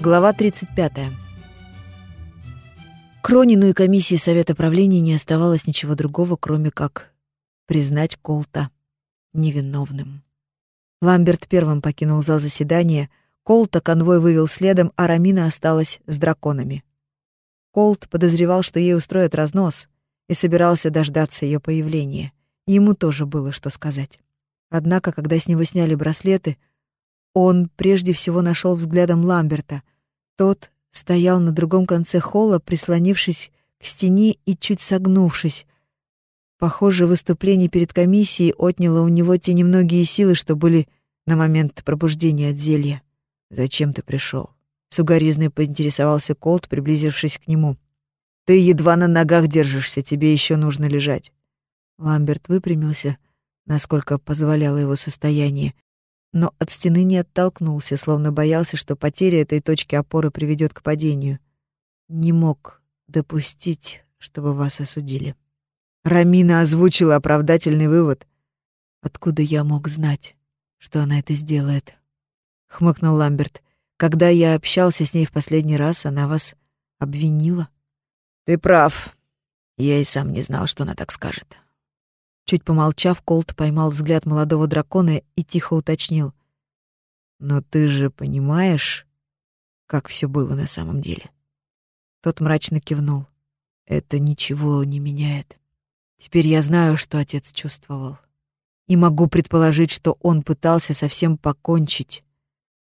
Глава 35. Кронину и комиссии Совета правления не оставалось ничего другого, кроме как признать Колта невиновным. Ламберт первым покинул зал заседания, Колта конвой вывел следом, а Рамина осталась с драконами. Колт подозревал, что ей устроят разнос, и собирался дождаться ее появления. Ему тоже было что сказать. Однако, когда с него сняли браслеты, он прежде всего нашел взглядом Ламберта. Тот стоял на другом конце холла, прислонившись к стене и чуть согнувшись. Похоже, выступление перед комиссией отняло у него те немногие силы, что были на момент пробуждения от зелья. «Зачем ты пришел? Сугоризный поинтересовался Колт, приблизившись к нему. «Ты едва на ногах держишься, тебе еще нужно лежать». Ламберт выпрямился, насколько позволяло его состояние, но от стены не оттолкнулся, словно боялся, что потеря этой точки опоры приведет к падению. Не мог допустить, чтобы вас осудили. Рамина озвучила оправдательный вывод. Откуда я мог знать, что она это сделает? хмыкнул Ламберт. Когда я общался с ней в последний раз, она вас обвинила. Ты прав. Я и сам не знал, что она так скажет. Чуть помолчав, Колт поймал взгляд молодого дракона и тихо уточнил. «Но ты же понимаешь, как все было на самом деле?» Тот мрачно кивнул. «Это ничего не меняет. Теперь я знаю, что отец чувствовал. И могу предположить, что он пытался совсем покончить,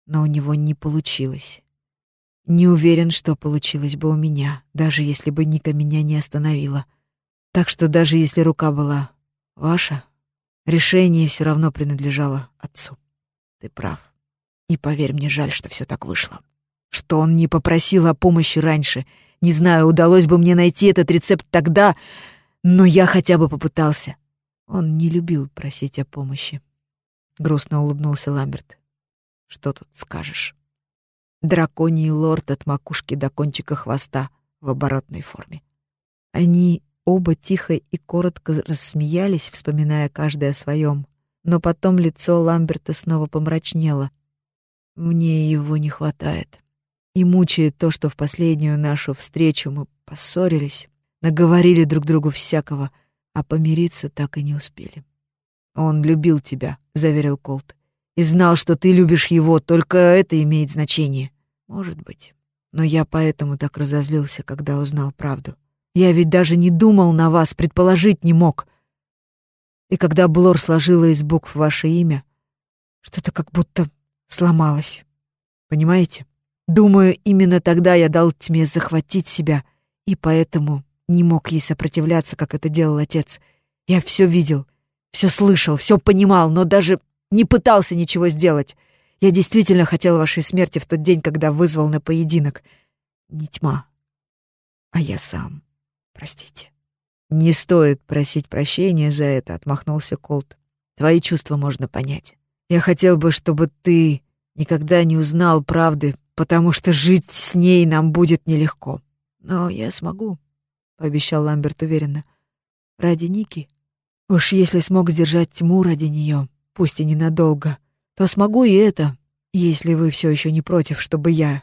но у него не получилось. Не уверен, что получилось бы у меня, даже если бы Ника меня не остановила. Так что даже если рука была Ваше решение все равно принадлежало отцу. Ты прав. И поверь мне, жаль, что все так вышло. Что он не попросил о помощи раньше. Не знаю, удалось бы мне найти этот рецепт тогда, но я хотя бы попытался. Он не любил просить о помощи. Грустно улыбнулся Ламберт. Что тут скажешь? Драконий лорд от макушки до кончика хвоста в оборотной форме. Они Оба тихо и коротко рассмеялись, вспоминая каждый о своем. Но потом лицо Ламберта снова помрачнело. Мне его не хватает. И мучает то, что в последнюю нашу встречу мы поссорились, наговорили друг другу всякого, а помириться так и не успели. «Он любил тебя», — заверил Колт. «И знал, что ты любишь его, только это имеет значение». «Может быть. Но я поэтому так разозлился, когда узнал правду. Я ведь даже не думал на вас, предположить не мог. И когда Блор сложила из букв ваше имя, что-то как будто сломалось. Понимаете? Думаю, именно тогда я дал тьме захватить себя, и поэтому не мог ей сопротивляться, как это делал отец. Я все видел, все слышал, все понимал, но даже не пытался ничего сделать. Я действительно хотел вашей смерти в тот день, когда вызвал на поединок. Не тьма, а я сам. Простите. Не стоит просить прощения за это, отмахнулся Колт. Твои чувства можно понять. Я хотел бы, чтобы ты никогда не узнал правды, потому что жить с ней нам будет нелегко. Но я смогу, пообещал Ламберт уверенно. Ради Ники. Уж если смог сдержать тьму ради нее, пусть и ненадолго, то смогу и это, если вы все еще не против, чтобы я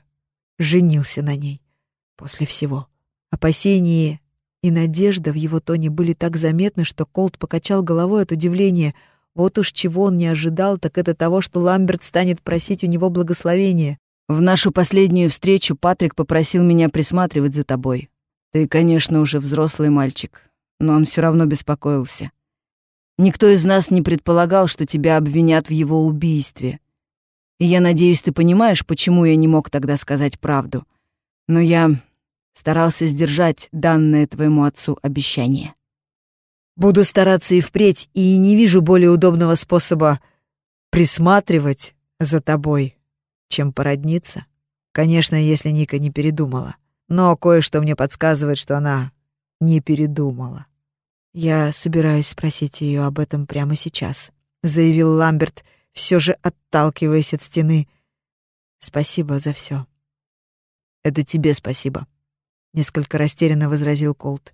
женился на ней после всего. Опасения и надежда в его тоне были так заметны, что Колт покачал головой от удивления. Вот уж чего он не ожидал, так это того, что Ламберт станет просить у него благословения. «В нашу последнюю встречу Патрик попросил меня присматривать за тобой. Ты, конечно, уже взрослый мальчик, но он все равно беспокоился. Никто из нас не предполагал, что тебя обвинят в его убийстве. И я надеюсь, ты понимаешь, почему я не мог тогда сказать правду. Но я старался сдержать данное твоему отцу обещание. Буду стараться и впредь, и не вижу более удобного способа присматривать за тобой, чем породниться. Конечно, если Ника не передумала. Но кое-что мне подсказывает, что она не передумала. Я собираюсь спросить ее об этом прямо сейчас, заявил Ламберт, все же отталкиваясь от стены. Спасибо за все. Это тебе спасибо несколько растерянно возразил Колт.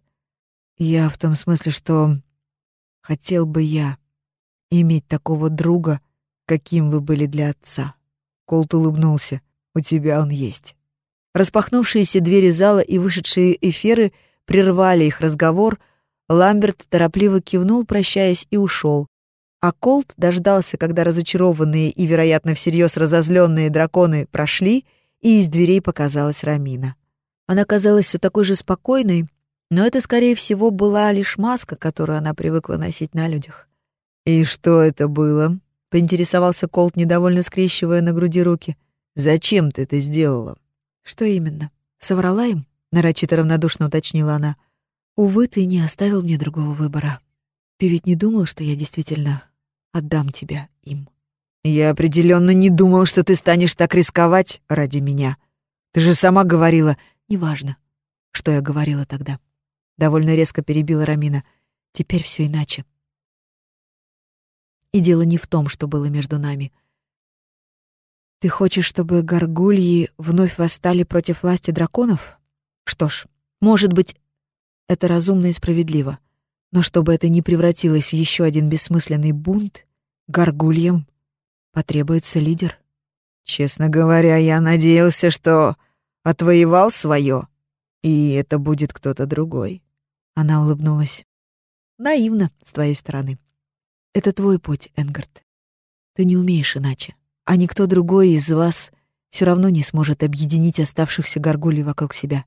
Я в том смысле, что хотел бы я иметь такого друга, каким вы были для отца. Колт улыбнулся. У тебя он есть. Распахнувшиеся двери зала и вышедшие эфиры прервали их разговор. Ламберт торопливо кивнул, прощаясь, и ушел. А Колт дождался, когда разочарованные и, вероятно, всерьез разозленные драконы прошли, и из дверей показалась Рамина. Она казалась все такой же спокойной, но это, скорее всего, была лишь маска, которую она привыкла носить на людях. «И что это было?» — поинтересовался Колт, недовольно скрещивая на груди руки. «Зачем ты это сделала?» «Что именно? Соврала им?» — нарочито равнодушно уточнила она. «Увы, ты не оставил мне другого выбора. Ты ведь не думал, что я действительно отдам тебя им?» «Я определенно не думал, что ты станешь так рисковать ради меня. Ты же сама говорила...» «Неважно, что я говорила тогда». Довольно резко перебила Рамина. «Теперь все иначе. И дело не в том, что было между нами. Ты хочешь, чтобы горгульи вновь восстали против власти драконов? Что ж, может быть, это разумно и справедливо. Но чтобы это не превратилось в еще один бессмысленный бунт, горгульям потребуется лидер. Честно говоря, я надеялся, что отвоевал свое, и это будет кто-то другой. Она улыбнулась. Наивно с твоей стороны. Это твой путь, Энгард. Ты не умеешь иначе а никто другой из вас все равно не сможет объединить оставшихся горгулей вокруг себя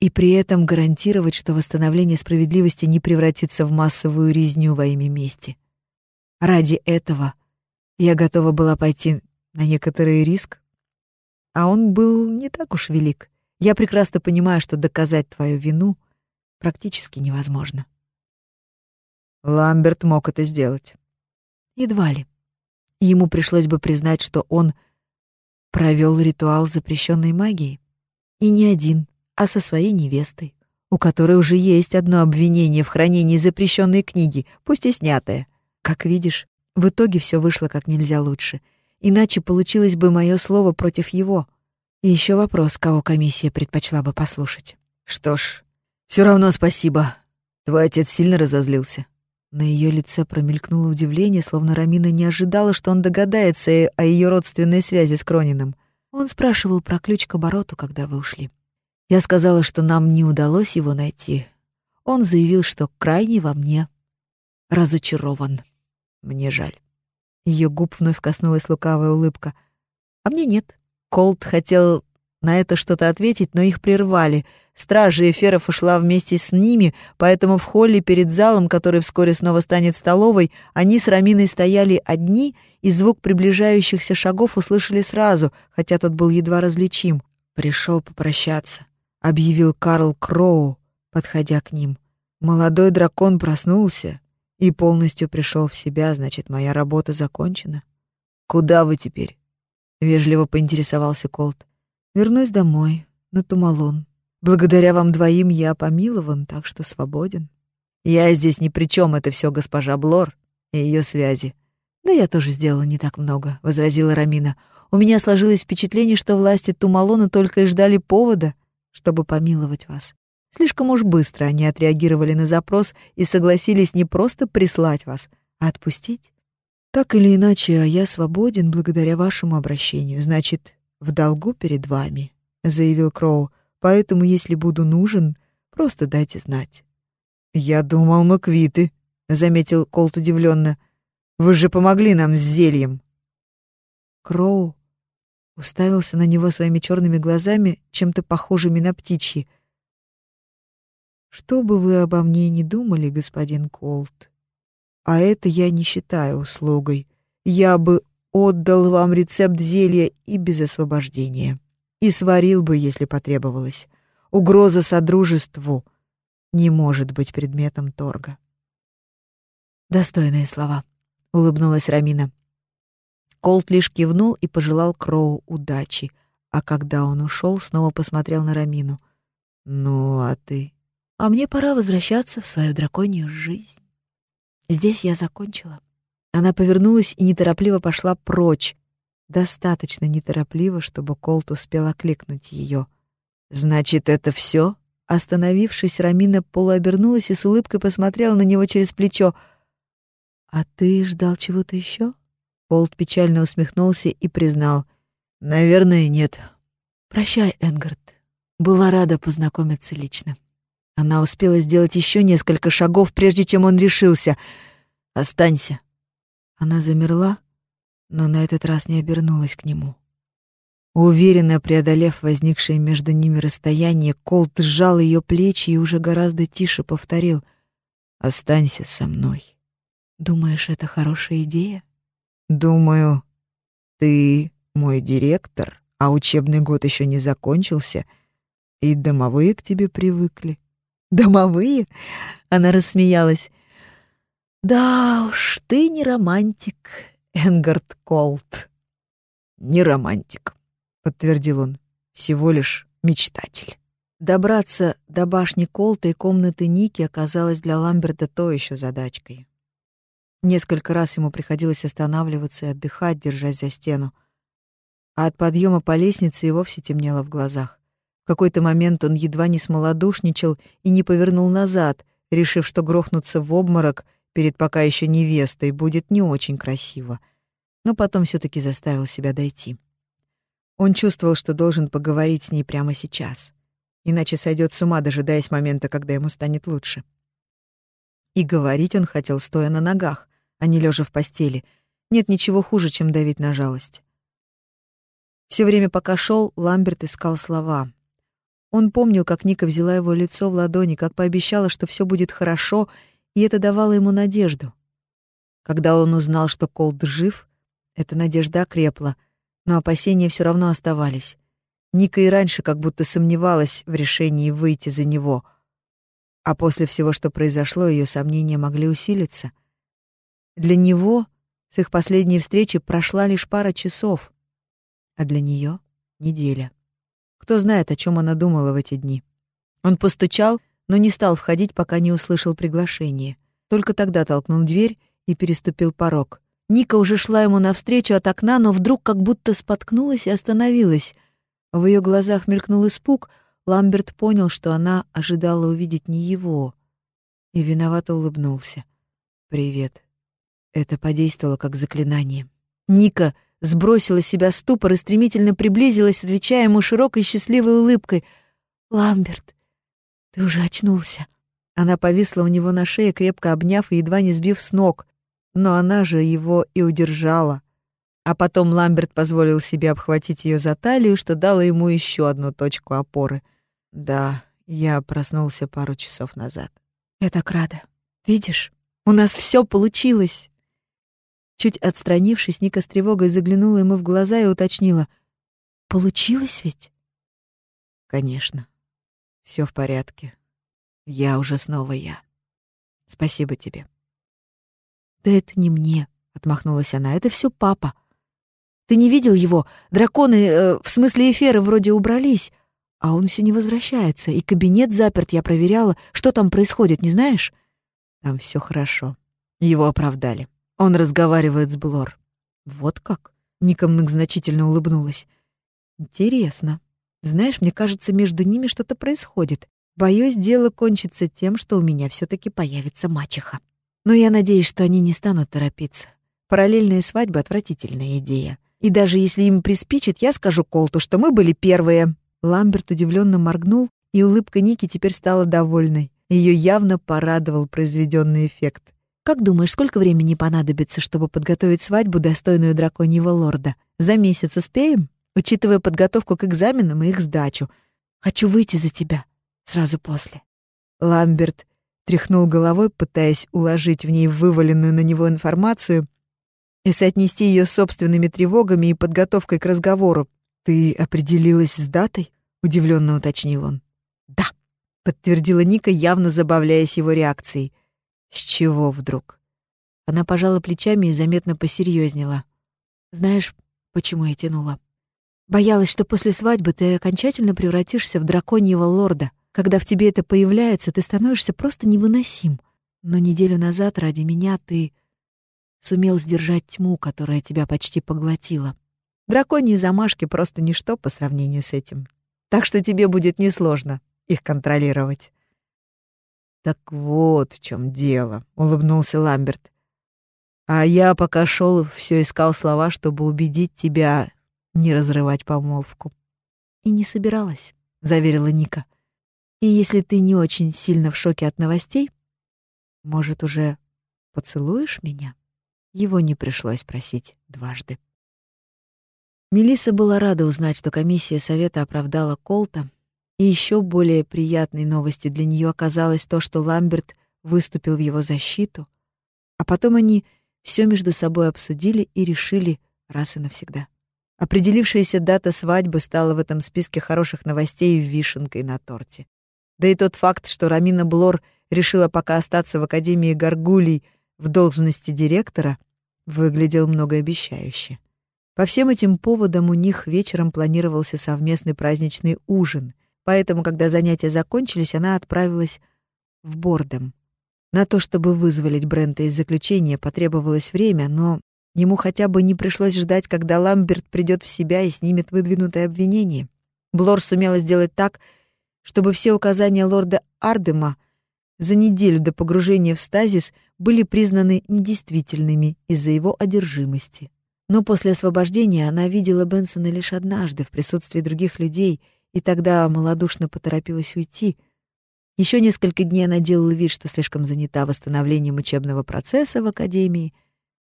и при этом гарантировать, что восстановление справедливости не превратится в массовую резню во имя мести. Ради этого я готова была пойти на некоторый риск, а он был не так уж велик. Я прекрасно понимаю, что доказать твою вину практически невозможно. Ламберт мог это сделать. Едва ли. Ему пришлось бы признать, что он провел ритуал запрещенной магии. И не один, а со своей невестой, у которой уже есть одно обвинение в хранении запрещенной книги, пусть и снятое. Как видишь, в итоге все вышло как нельзя лучше. Иначе получилось бы мое слово против его. И еще вопрос, кого комиссия предпочла бы послушать. Что ж, все равно спасибо. Твой отец сильно разозлился. На ее лице промелькнуло удивление, словно Рамина не ожидала, что он догадается о ее родственной связи с Крониным. Он спрашивал про ключ к обороту, когда вы ушли. Я сказала, что нам не удалось его найти. Он заявил, что крайне во мне разочарован. Мне жаль. Ее губ вновь коснулась лукавая улыбка. А мне нет. Колт хотел на это что-то ответить, но их прервали — Стража эфиров ушла вместе с ними, поэтому в холле перед залом, который вскоре снова станет столовой, они с Раминой стояли одни, и звук приближающихся шагов услышали сразу, хотя тот был едва различим. «Пришел попрощаться», — объявил Карл Кроу, подходя к ним. «Молодой дракон проснулся и полностью пришел в себя, значит, моя работа закончена». «Куда вы теперь?» — вежливо поинтересовался Колт. «Вернусь домой, на Тумалон», Благодаря вам двоим я помилован, так что свободен. Я здесь ни при чем, это все госпожа Блор и ее связи. Да я тоже сделала не так много, возразила Рамина. У меня сложилось впечатление, что власти Тумалона только и ждали повода, чтобы помиловать вас. Слишком уж быстро они отреагировали на запрос и согласились не просто прислать вас, а отпустить. Так или иначе, я свободен благодаря вашему обращению. Значит, в долгу перед вами, заявил Кроу. Поэтому, если буду нужен, просто дайте знать». «Я думал, мы квиты», — заметил Колт удивленно. «Вы же помогли нам с зельем». Кроу уставился на него своими черными глазами, чем-то похожими на птичьи. «Что бы вы обо мне не думали, господин Колт, а это я не считаю услугой. Я бы отдал вам рецепт зелья и без освобождения». И сварил бы, если потребовалось. Угроза содружеству не может быть предметом торга. «Достойные слова», — улыбнулась Рамина. Колт лишь кивнул и пожелал Кроу удачи, а когда он ушел, снова посмотрел на Рамину. «Ну, а ты?» «А мне пора возвращаться в свою драконью жизнь. Здесь я закончила». Она повернулась и неторопливо пошла прочь, Достаточно неторопливо, чтобы Колт успел окликнуть ее. «Значит, это все? Остановившись, Рамина полуобернулась и с улыбкой посмотрела на него через плечо. «А ты ждал чего-то еще? Колт печально усмехнулся и признал. «Наверное, нет». «Прощай, Энгард. Была рада познакомиться лично. Она успела сделать еще несколько шагов, прежде чем он решился. «Останься». Она замерла, но на этот раз не обернулась к нему. Уверенно преодолев возникшее между ними расстояние, Колт сжал ее плечи и уже гораздо тише повторил «Останься со мной». «Думаешь, это хорошая идея?» «Думаю, ты мой директор, а учебный год еще не закончился, и домовые к тебе привыкли». «Домовые?» — она рассмеялась. «Да уж, ты не романтик, Энгард Колт». «Не романтик», подтвердил он. Всего лишь мечтатель. Добраться до башни Колта и комнаты Ники оказалось для Ламберта то еще задачкой. Несколько раз ему приходилось останавливаться и отдыхать, держась за стену. А от подъема по лестнице и вовсе темнело в глазах. В какой-то момент он едва не смолодушничал и не повернул назад, решив, что грохнуться в обморок перед пока еще невестой будет не очень красиво. Но потом все таки заставил себя дойти. Он чувствовал, что должен поговорить с ней прямо сейчас, иначе сойдет с ума, дожидаясь момента, когда ему станет лучше. И говорить он хотел, стоя на ногах, а не лежа в постели. Нет ничего хуже, чем давить на жалость. Все время, пока шел, Ламберт искал слова. Он помнил, как Ника взяла его лицо в ладони, как пообещала, что все будет хорошо, и это давало ему надежду. Когда он узнал, что Колд жив, эта надежда окрепла — но опасения все равно оставались. Ника и раньше как будто сомневалась в решении выйти за него, а после всего, что произошло, ее сомнения могли усилиться. Для него с их последней встречи прошла лишь пара часов, а для нее — неделя. Кто знает, о чем она думала в эти дни. Он постучал, но не стал входить, пока не услышал приглашение. Только тогда толкнул дверь и переступил порог — Ника уже шла ему навстречу от окна, но вдруг как будто споткнулась и остановилась. В ее глазах мелькнул испуг. Ламберт понял, что она ожидала увидеть не его, и виновато улыбнулся. «Привет». Это подействовало как заклинание. Ника сбросила с себя ступор и стремительно приблизилась, отвечая ему широкой счастливой улыбкой. «Ламберт, ты уже очнулся». Она повисла у него на шее, крепко обняв и едва не сбив с ног но она же его и удержала. А потом Ламберт позволил себе обхватить ее за талию, что дало ему еще одну точку опоры. Да, я проснулся пару часов назад. Я так рада. Видишь, у нас все получилось. Чуть отстранившись, Ника с тревогой заглянула ему в глаза и уточнила. «Получилось ведь?» «Конечно. Все в порядке. Я уже снова я. Спасибо тебе». «Да это не мне», — отмахнулась она, — «это все папа. Ты не видел его? Драконы, э, в смысле эфиры, вроде убрались, а он все не возвращается, и кабинет заперт, я проверяла. Что там происходит, не знаешь?» «Там все хорошо. Его оправдали. Он разговаривает с Блор». «Вот как?» — Ника многозначительно улыбнулась. «Интересно. Знаешь, мне кажется, между ними что-то происходит. Боюсь, дело кончится тем, что у меня все таки появится мачеха». Но я надеюсь, что они не станут торопиться. Параллельные свадьбы — отвратительная идея. И даже если им приспичит, я скажу Колту, что мы были первые». Ламберт удивленно моргнул, и улыбка Ники теперь стала довольной. Ее явно порадовал произведенный эффект. «Как думаешь, сколько времени понадобится, чтобы подготовить свадьбу, достойную драконьего лорда? За месяц успеем? Учитывая подготовку к экзаменам и их сдачу. Хочу выйти за тебя. Сразу после». Ламберт тряхнул головой, пытаясь уложить в ней вываленную на него информацию и соотнести ее с собственными тревогами и подготовкой к разговору. «Ты определилась с датой?» — удивленно уточнил он. «Да», — подтвердила Ника, явно забавляясь его реакцией. «С чего вдруг?» Она пожала плечами и заметно посерьезнела. «Знаешь, почему я тянула? Боялась, что после свадьбы ты окончательно превратишься в драконьего лорда. Когда в тебе это появляется, ты становишься просто невыносим. Но неделю назад ради меня ты сумел сдержать тьму, которая тебя почти поглотила. Драконьи замашки просто ничто по сравнению с этим. Так что тебе будет несложно их контролировать. «Так вот в чем дело», — улыбнулся Ламберт. «А я пока шел, все искал слова, чтобы убедить тебя не разрывать помолвку. И не собиралась. — заверила Ника. «И если ты не очень сильно в шоке от новостей, может, уже поцелуешь меня?» Его не пришлось просить дважды. Мелисса была рада узнать, что комиссия совета оправдала Колта, и еще более приятной новостью для нее оказалось то, что Ламберт выступил в его защиту, а потом они все между собой обсудили и решили раз и навсегда. Определившаяся дата свадьбы стала в этом списке хороших новостей вишенкой на торте. Да и тот факт, что Рамина Блор решила пока остаться в Академии Гаргулей в должности директора, выглядел многообещающе. По всем этим поводам у них вечером планировался совместный праздничный ужин, поэтому, когда занятия закончились, она отправилась в Бордом. На то, чтобы вызволить Брента из заключения, потребовалось время, но ему хотя бы не пришлось ждать, когда Ламберт придет в себя и снимет выдвинутое обвинение. Блор сумела сделать так, чтобы все указания лорда Ардема за неделю до погружения в стазис были признаны недействительными из-за его одержимости. Но после освобождения она видела Бенсона лишь однажды в присутствии других людей, и тогда малодушно поторопилась уйти. Еще несколько дней она делала вид, что слишком занята восстановлением учебного процесса в академии,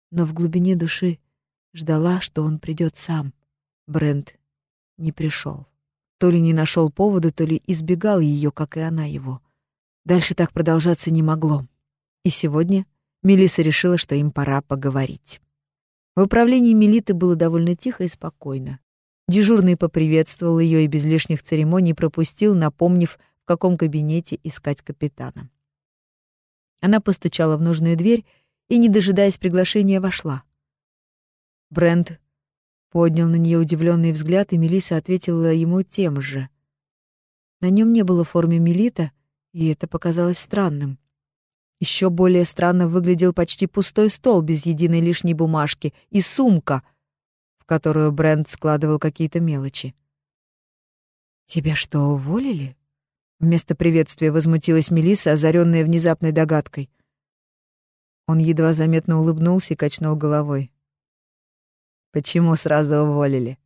но в глубине души ждала, что он придет сам. Брент не пришел. То ли не нашел повода, то ли избегал ее, как и она его. Дальше так продолжаться не могло. И сегодня Мелиса решила, что им пора поговорить. В управлении Мелиты было довольно тихо и спокойно. Дежурный поприветствовал ее и без лишних церемоний пропустил, напомнив, в каком кабинете искать капитана. Она постучала в нужную дверь и, не дожидаясь приглашения, вошла. Брент поднял на нее удивленный взгляд, и Мелиса ответила ему тем же. На нем не было формы Мелита, и это показалось странным. Еще более странно выглядел почти пустой стол без единой лишней бумажки и сумка, которую Брент складывал какие-то мелочи. «Тебя что, уволили?» Вместо приветствия возмутилась Мелисса, озаренная внезапной догадкой. Он едва заметно улыбнулся и качнул головой. «Почему сразу уволили?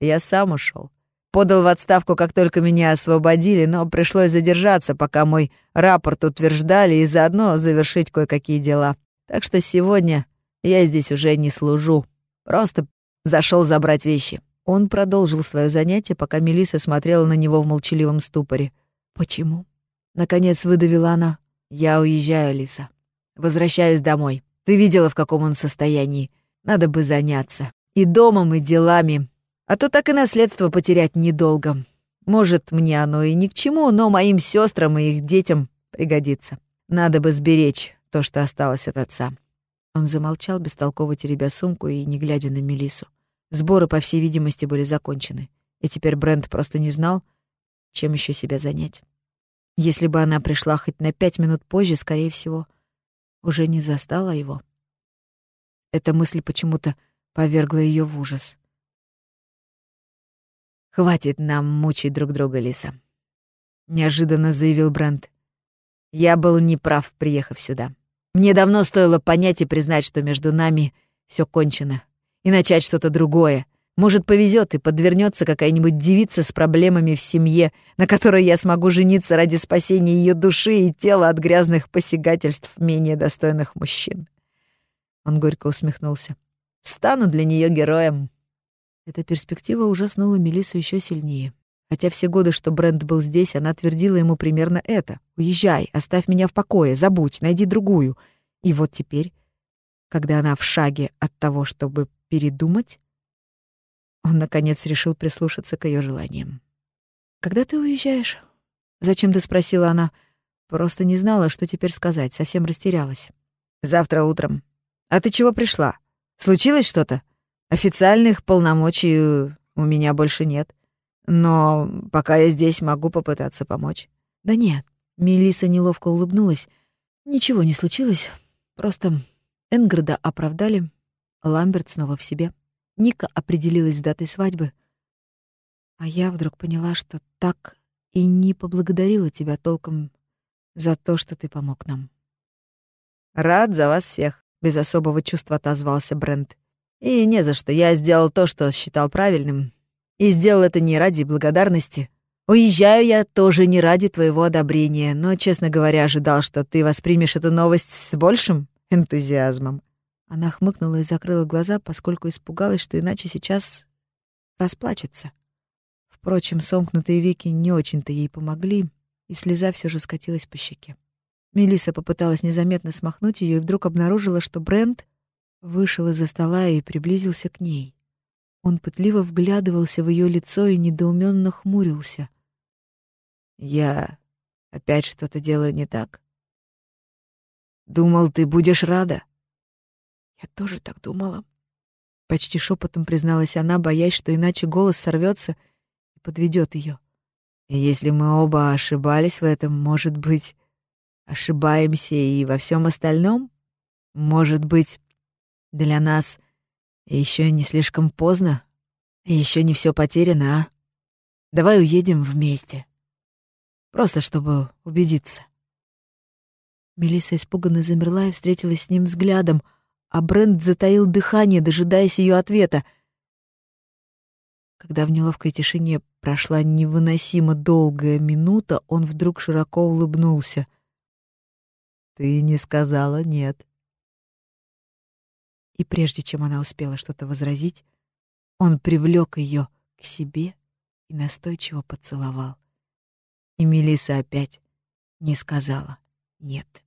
Я сам ушел. Подал в отставку, как только меня освободили, но пришлось задержаться, пока мой рапорт утверждали и заодно завершить кое-какие дела. Так что сегодня я здесь уже не служу. Просто зашел забрать вещи». Он продолжил свое занятие, пока Мелиса смотрела на него в молчаливом ступоре. «Почему?» Наконец выдавила она. «Я уезжаю, Лиса. Возвращаюсь домой. Ты видела, в каком он состоянии. Надо бы заняться. И домом, и делами. А то так и наследство потерять недолго. Может, мне оно и ни к чему, но моим сестрам и их детям пригодится. Надо бы сберечь то, что осталось от отца». Он замолчал, бестолково теребя сумку и не глядя на Мелису. Сборы, по всей видимости, были закончены. И теперь Брент просто не знал, чем еще себя занять. Если бы она пришла хоть на пять минут позже, скорее всего, уже не застала его. Эта мысль почему-то повергла ее в ужас. «Хватит нам мучить друг друга, Лиса», — неожиданно заявил Брент. «Я был неправ, приехав сюда. Мне давно стоило понять и признать, что между нами все кончено, и начать что-то другое. Может, повезет и подвернется какая-нибудь девица с проблемами в семье, на которой я смогу жениться ради спасения ее души и тела от грязных посягательств менее достойных мужчин». Он горько усмехнулся. «Стану для нее героем». Эта перспектива ужаснула Мелиссу еще сильнее. Хотя все годы, что Брент был здесь, она твердила ему примерно это. «Уезжай, оставь меня в покое, забудь, найди другую». И вот теперь, когда она в шаге от того, чтобы передумать, он, наконец, решил прислушаться к ее желаниям. «Когда ты уезжаешь?» «Зачем ты спросила она?» Просто не знала, что теперь сказать, совсем растерялась. «Завтра утром. А ты чего пришла? Случилось что-то?» Официальных полномочий у меня больше нет. Но пока я здесь, могу попытаться помочь. Да нет. Мелиса неловко улыбнулась. Ничего не случилось. Просто Энграда оправдали. Ламберт снова в себе. Ника определилась с датой свадьбы. А я вдруг поняла, что так и не поблагодарила тебя толком за то, что ты помог нам. «Рад за вас всех», — без особого чувства отозвался Брент. И не за что. Я сделал то, что считал правильным. И сделал это не ради благодарности. Уезжаю я тоже не ради твоего одобрения, но, честно говоря, ожидал, что ты воспримешь эту новость с большим энтузиазмом». Она хмыкнула и закрыла глаза, поскольку испугалась, что иначе сейчас расплачется. Впрочем, сомкнутые веки не очень-то ей помогли, и слеза все же скатилась по щеке. Мелисса попыталась незаметно смахнуть ее и вдруг обнаружила, что Брент вышел из-за стола и приблизился к ней. Он пытливо вглядывался в ее лицо и недоуменно хмурился. «Я опять что-то делаю не так. Думал, ты будешь рада?» «Я тоже так думала», — почти шепотом призналась она, боясь, что иначе голос сорвется и подведет ее. «И если мы оба ошибались в этом, может быть, ошибаемся и во всем остальном? Может быть, для нас еще не слишком поздно? Еще не все потеряно, а? Давай уедем вместе. Просто чтобы убедиться. Мелисса испуганно замерла и встретилась с ним взглядом, а Брент затаил дыхание, дожидаясь ее ответа. Когда в неловкой тишине прошла невыносимо долгая минута, он вдруг широко улыбнулся. «Ты не сказала нет», и прежде чем она успела что-то возразить, он привлек ее к себе и настойчиво поцеловал. И Мелиса опять не сказала «нет».